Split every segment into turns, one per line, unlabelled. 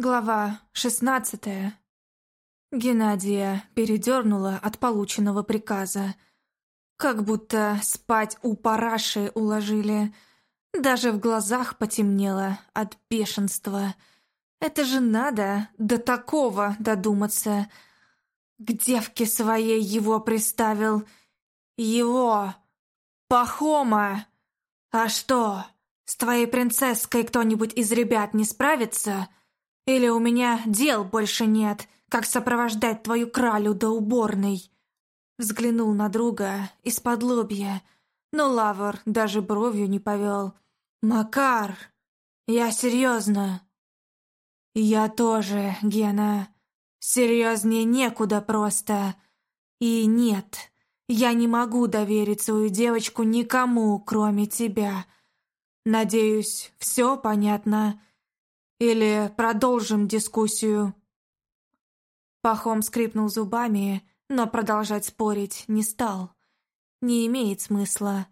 Глава шестнадцатая. Геннадия передернула от полученного приказа. Как будто спать у параши уложили. Даже в глазах потемнело от бешенства. Это же надо до такого додуматься. К девке своей его приставил. Его! Пахома! А что, с твоей принцесской кто-нибудь из ребят не справится?» Или у меня дел больше нет, как сопровождать твою кралю до уборной?» Взглянул на друга из-под лобья, но Лавр даже бровью не повел. «Макар, я серьезно». «Я тоже, Гена. Серьезнее некуда просто. И нет, я не могу доверить свою девочку никому, кроме тебя. Надеюсь, все понятно?» Или продолжим дискуссию?» Пахом скрипнул зубами, но продолжать спорить не стал. Не имеет смысла.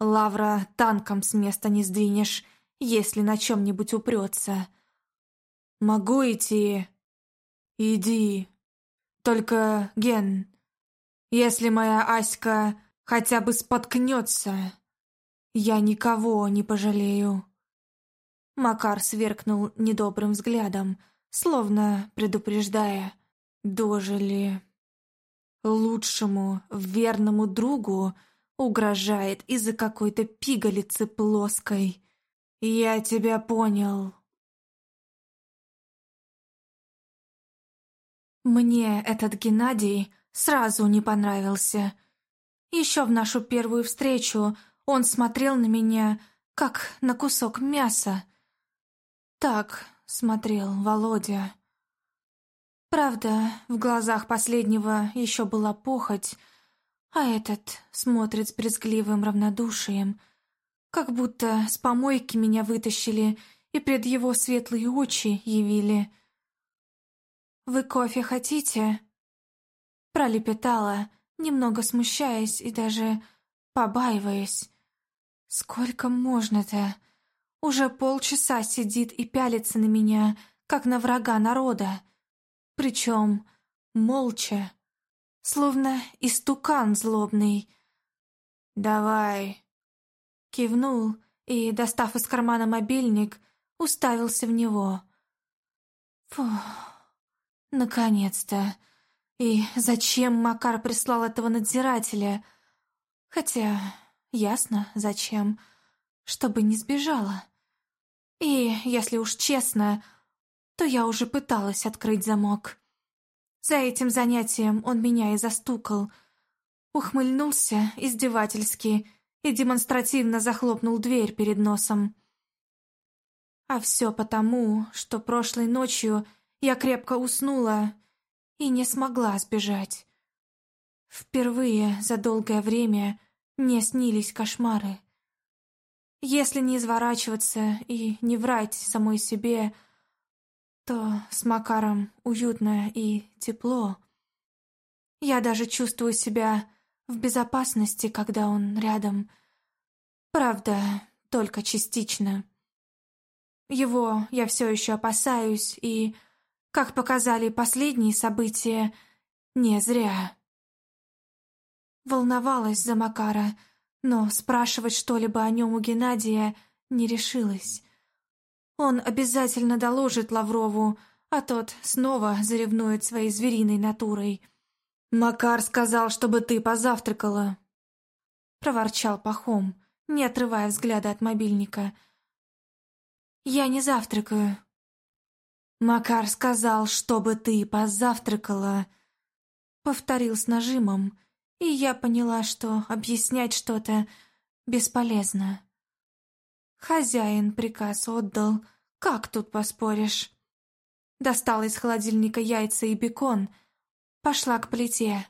Лавра танком с места не сдвинешь, если на чем-нибудь упрется. «Могу идти?» «Иди. Только, Ген, если моя Аська хотя бы споткнется, я никого не пожалею». Макар сверкнул недобрым взглядом, словно предупреждая. «Дожили. Лучшему, верному другу угрожает из-за какой-то пигалицы плоской. Я тебя понял». Мне этот Геннадий сразу не понравился. Еще в нашу первую встречу он смотрел на меня, как на кусок мяса, так смотрел Володя. Правда, в глазах последнего еще была похоть, а этот смотрит с брезгливым равнодушием, как будто с помойки меня вытащили и пред его светлые очи явили. «Вы кофе хотите?» Пролепетала, немного смущаясь и даже побаиваясь. «Сколько можно-то?» Уже полчаса сидит и пялится на меня, как на врага народа. Причем молча, словно истукан злобный. «Давай!» Кивнул и, достав из кармана мобильник, уставился в него. Фу, наконец-то. И зачем Макар прислал этого надзирателя? Хотя, ясно, зачем. Чтобы не сбежала. И, если уж честно, то я уже пыталась открыть замок. За этим занятием он меня и застукал. Ухмыльнулся издевательски и демонстративно захлопнул дверь перед носом. А все потому, что прошлой ночью я крепко уснула и не смогла сбежать. Впервые за долгое время мне снились кошмары. Если не изворачиваться и не врать самой себе, то с Макаром уютно и тепло. Я даже чувствую себя в безопасности, когда он рядом. Правда, только частично. Его я все еще опасаюсь, и, как показали последние события, не зря. Волновалась за Макара, но спрашивать что-либо о нем у Геннадия не решилась. Он обязательно доложит Лаврову, а тот снова заревнует своей звериной натурой. «Макар сказал, чтобы ты позавтракала», — проворчал Пахом, не отрывая взгляда от мобильника. «Я не завтракаю». «Макар сказал, чтобы ты позавтракала», — повторил с нажимом, и я поняла, что объяснять что-то бесполезно. Хозяин приказ отдал, как тут поспоришь? Достала из холодильника яйца и бекон, пошла к плите.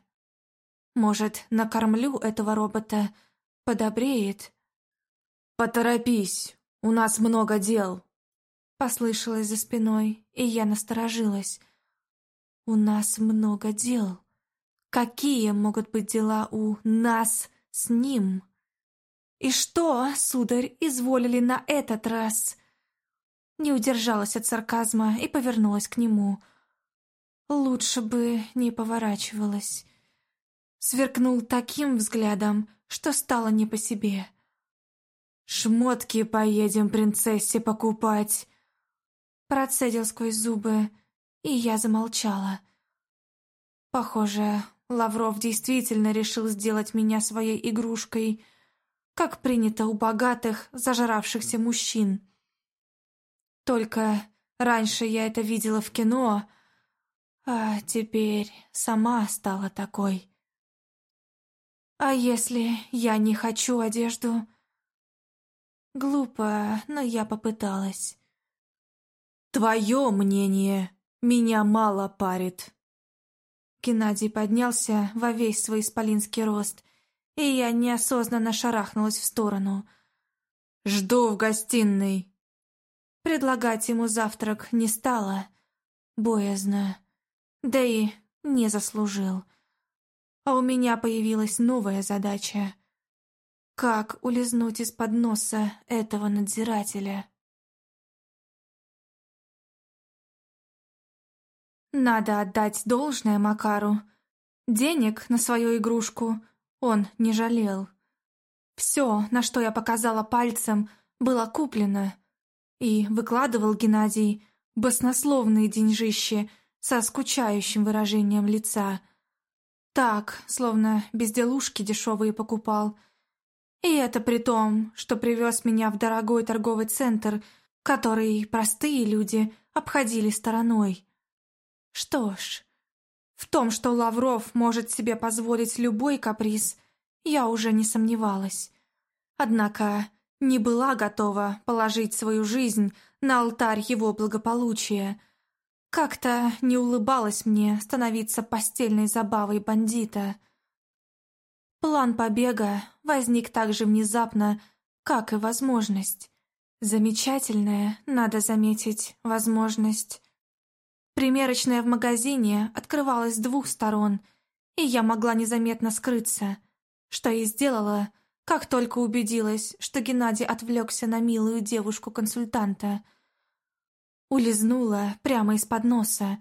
Может, накормлю этого робота, подобреет? «Поторопись, у нас много дел», — послышалось за спиной, и я насторожилась. «У нас много дел». Какие могут быть дела у нас с ним? И что, сударь, изволили на этот раз? Не удержалась от сарказма и повернулась к нему. Лучше бы не поворачивалась. Сверкнул таким взглядом, что стало не по себе. «Шмотки поедем принцессе покупать!» Процедил сквозь зубы, и я замолчала. Похоже, Лавров действительно решил сделать меня своей игрушкой, как принято у богатых, зажравшихся мужчин. Только раньше я это видела в кино, а теперь сама стала такой. А если я не хочу одежду? Глупо, но я попыталась. Твое мнение меня мало парит. Геннадий поднялся во весь свой исполинский рост, и я неосознанно шарахнулась в сторону. «Жду в гостиной!» Предлагать ему завтрак не стало, боязно, да и не заслужил. А у меня появилась новая задача. Как улизнуть из-под носа этого надзирателя? Надо отдать должное Макару. Денег на свою игрушку он не жалел. Все, на что я показала пальцем, было куплено. И выкладывал Геннадий баснословные деньжищи со скучающим выражением лица. Так, словно безделушки дешевые покупал. И это при том, что привез меня в дорогой торговый центр, который простые люди обходили стороной. Что ж, в том, что Лавров может себе позволить любой каприз, я уже не сомневалась. Однако не была готова положить свою жизнь на алтарь его благополучия. Как-то не улыбалось мне становиться постельной забавой бандита. План побега возник так же внезапно, как и возможность. Замечательная, надо заметить, возможность. Примерочная в магазине открывалась с двух сторон, и я могла незаметно скрыться, что и сделала, как только убедилась, что Геннадий отвлекся на милую девушку-консультанта. Улизнула прямо из-под носа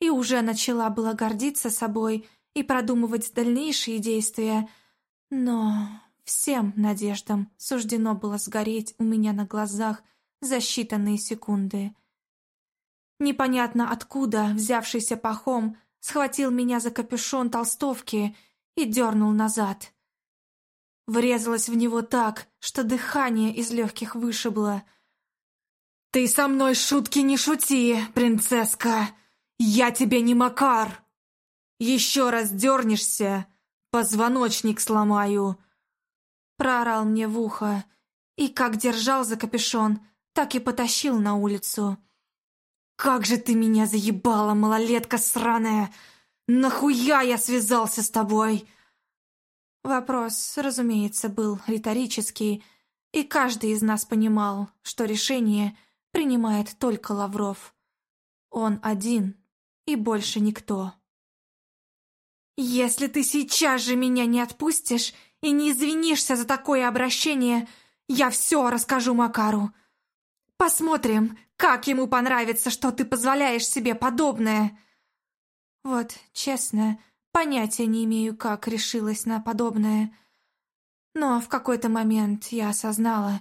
и уже начала было гордиться собой и продумывать дальнейшие действия, но всем надеждам суждено было сгореть у меня на глазах за считанные секунды — Непонятно откуда взявшийся пахом схватил меня за капюшон толстовки и дернул назад. Врезалась в него так, что дыхание из легких вышибло. «Ты со мной шутки не шути, принцесска! Я тебе не Макар! Еще раз дернешься, позвоночник сломаю!» Проорал мне в ухо и как держал за капюшон, так и потащил на улицу. «Как же ты меня заебала, малолетка сраная! Нахуя я связался с тобой?» Вопрос, разумеется, был риторический, и каждый из нас понимал, что решение принимает только Лавров. Он один и больше никто. «Если ты сейчас же меня не отпустишь и не извинишься за такое обращение, я все расскажу Макару. Посмотрим, как ему понравится, что ты позволяешь себе подобное!» Вот, честно, понятия не имею, как решилась на подобное. Но в какой-то момент я осознала,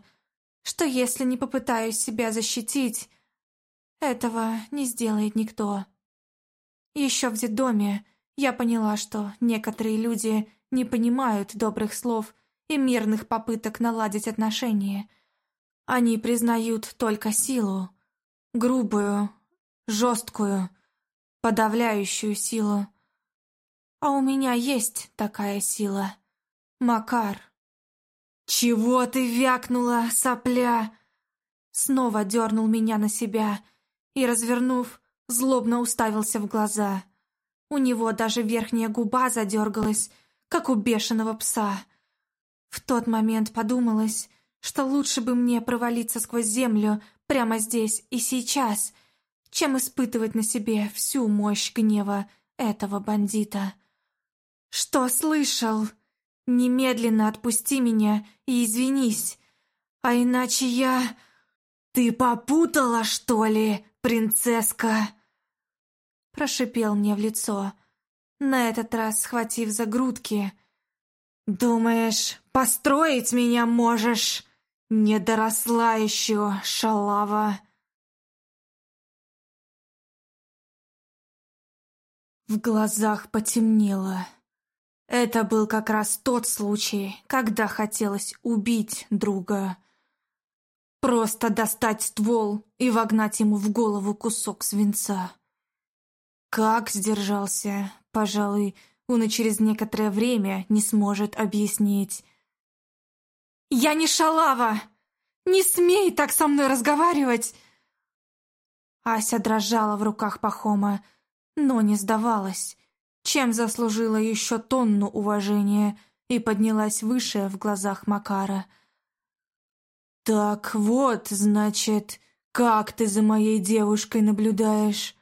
что если не попытаюсь себя защитить, этого не сделает никто. Еще в детдоме я поняла, что некоторые люди не понимают добрых слов и мирных попыток наладить отношения. Они признают только силу, грубую, жесткую, подавляющую силу. А у меня есть такая сила. Макар. «Чего ты вякнула, сопля?» Снова дернул меня на себя и, развернув, злобно уставился в глаза. У него даже верхняя губа задергалась, как у бешеного пса. В тот момент подумалось, что лучше бы мне провалиться сквозь землю, прямо здесь и сейчас, чем испытывать на себе всю мощь гнева этого бандита. «Что слышал? Немедленно отпусти меня и извинись, а иначе я...» «Ты попутала, что ли, принцесска?» Прошипел мне в лицо, на этот раз схватив за грудки. «Думаешь, построить меня можешь? Не доросла еще, шалава!» В глазах потемнело. Это был как раз тот случай, когда хотелось убить друга. Просто достать ствол и вогнать ему в голову кусок свинца. Как сдержался, пожалуй, он и через некоторое время не сможет объяснить. «Я не шалава! Не смей так со мной разговаривать!» Ася дрожала в руках Пахома, но не сдавалась, чем заслужила еще тонну уважения и поднялась выше в глазах Макара. «Так вот, значит, как ты за моей девушкой наблюдаешь?»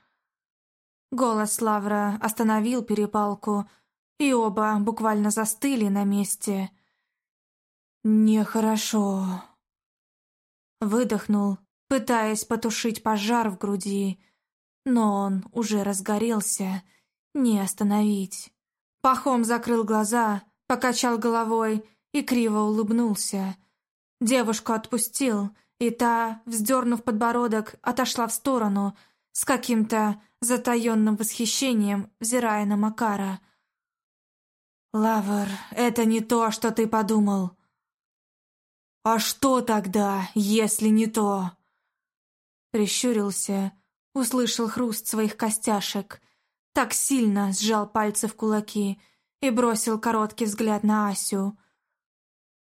Голос Лавра остановил перепалку, и оба буквально застыли на месте. «Нехорошо». Выдохнул, пытаясь потушить пожар в груди, но он уже разгорелся, не остановить. Пахом закрыл глаза, покачал головой и криво улыбнулся. Девушку отпустил, и та, вздернув подбородок, отошла в сторону, с каким-то затаенным восхищением, взирая на Макара. «Лавр, это не то, что ты подумал». «А что тогда, если не то?» Прищурился, Услышал хруст своих костяшек, так сильно сжал пальцы в кулаки и бросил короткий взгляд на Асю.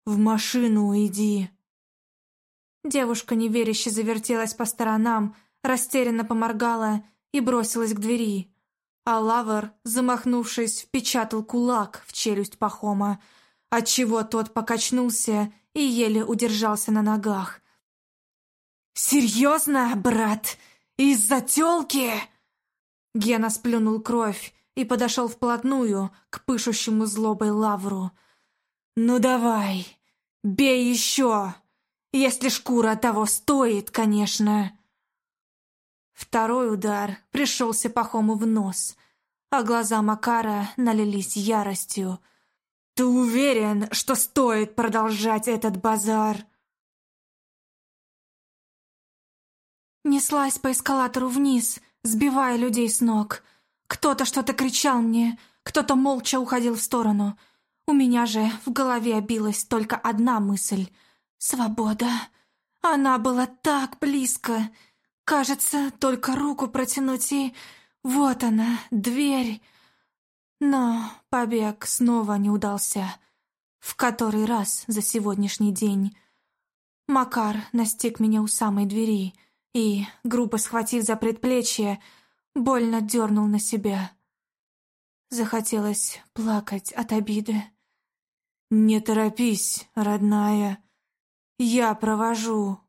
«В машину иди!» Девушка неверяще завертелась по сторонам, растерянно поморгала и бросилась к двери. А Лавр, замахнувшись, впечатал кулак в челюсть Пахома, отчего тот покачнулся и еле удержался на ногах. «Серьезно, брат? «Из-за тёлки!» Гена сплюнул кровь и подошел вплотную к пышущему злобой лавру. «Ну давай, бей еще, если шкура того стоит, конечно!» Второй удар пришелся Пахому в нос, а глаза Макара налились яростью. «Ты уверен, что стоит продолжать этот базар?» Неслась по эскалатору вниз, сбивая людей с ног. Кто-то что-то кричал мне, кто-то молча уходил в сторону. У меня же в голове билась только одна мысль — свобода. Она была так близко. Кажется, только руку протянуть и... Вот она, дверь. Но побег снова не удался. В который раз за сегодняшний день. Макар настиг меня у самой двери — и, грубо схватив за предплечье, больно дернул на себя. Захотелось плакать от обиды. «Не торопись, родная, я провожу».